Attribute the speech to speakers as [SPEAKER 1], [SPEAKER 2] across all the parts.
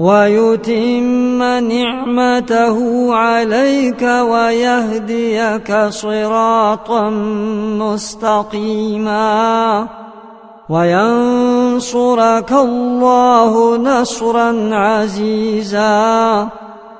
[SPEAKER 1] ويتم نعمته عليك ويهديك صراطا مستقيما. وينصرك الله نصرا عزيزا.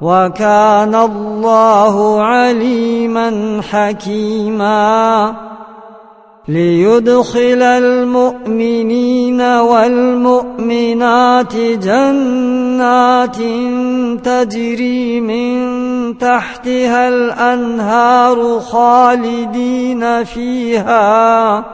[SPEAKER 1] وكان الله عليما حكيما ليدخل المؤمنين والمؤمنات جنات تجري من تحتها الأنهار خالدين فيها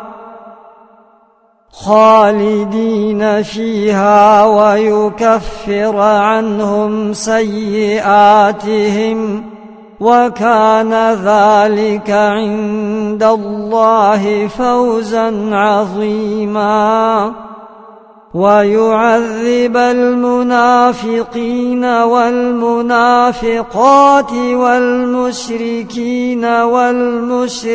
[SPEAKER 1] خالدين فيها ويكفر عنهم سيئاتهم وكان ذلك عند الله فوزا عظيما. ويعذب المنافقين والمنافقات والمشركين والمشركات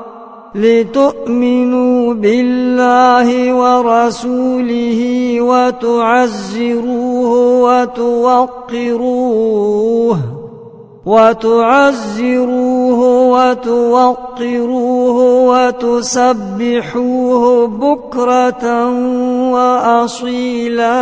[SPEAKER 1] لتؤمنوا بالله ورسوله وتعزروه وتوقروه وتعزروه وتوقروه وتسبحوه بكرة وأصيلاً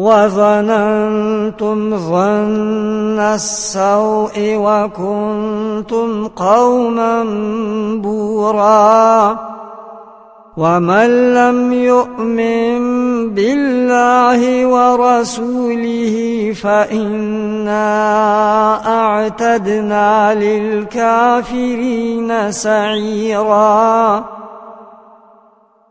[SPEAKER 1] وظننتم ظن السوء وكنتم قوما بوراً ومن لم يؤمن بالله ورسوله فإنا أعتدنا للكافرين سعيرا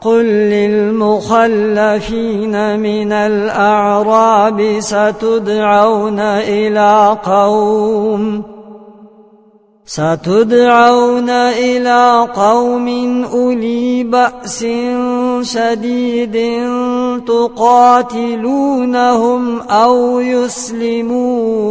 [SPEAKER 1] قل للمخلفين من الأعراب ستدعون إلى قوم ستدعون إلى قوم أولي بأس شديد تقاتلونهم أو يسلمون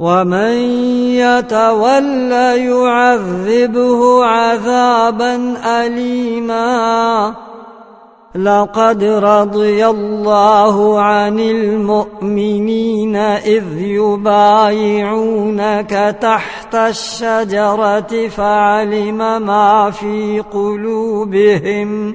[SPEAKER 1] ومن يتول يعذبه عذابا أليما. لقد رضي الله عن المؤمنين إذ يبايعونك تحت الشجرة فعلم ما في قلوبهم.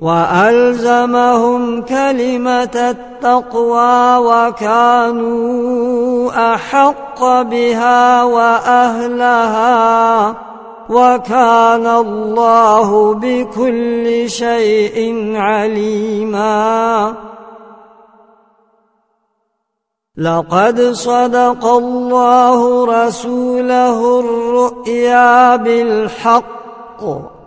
[SPEAKER 1] وألزمهم كلمة التقوى وكانوا أحق بها وأهلها وكان الله بكل شيء عليما. لقد صدق الله رسوله الرؤيا بالحق.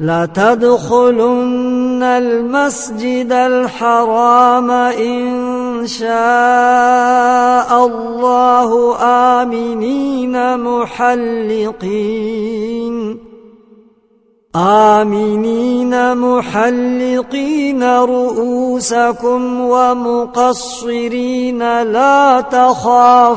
[SPEAKER 1] لتدخلن المسجد الحرام إن شاء الله آمنين محلقين. آمنين محلقين رؤوسكم ومقصرين لا تخافون.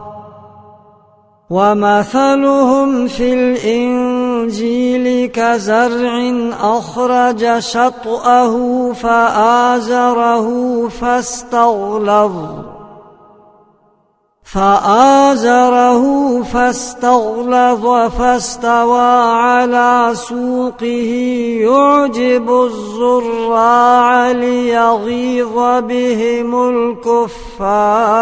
[SPEAKER 1] ومثلهم في الإنجيل كزرع أخرج شطأه فآزره فاستغلظ فآزره فاستغلظ فاستوى على سوقه يعجب الزراع ليغيظ بهم الكفار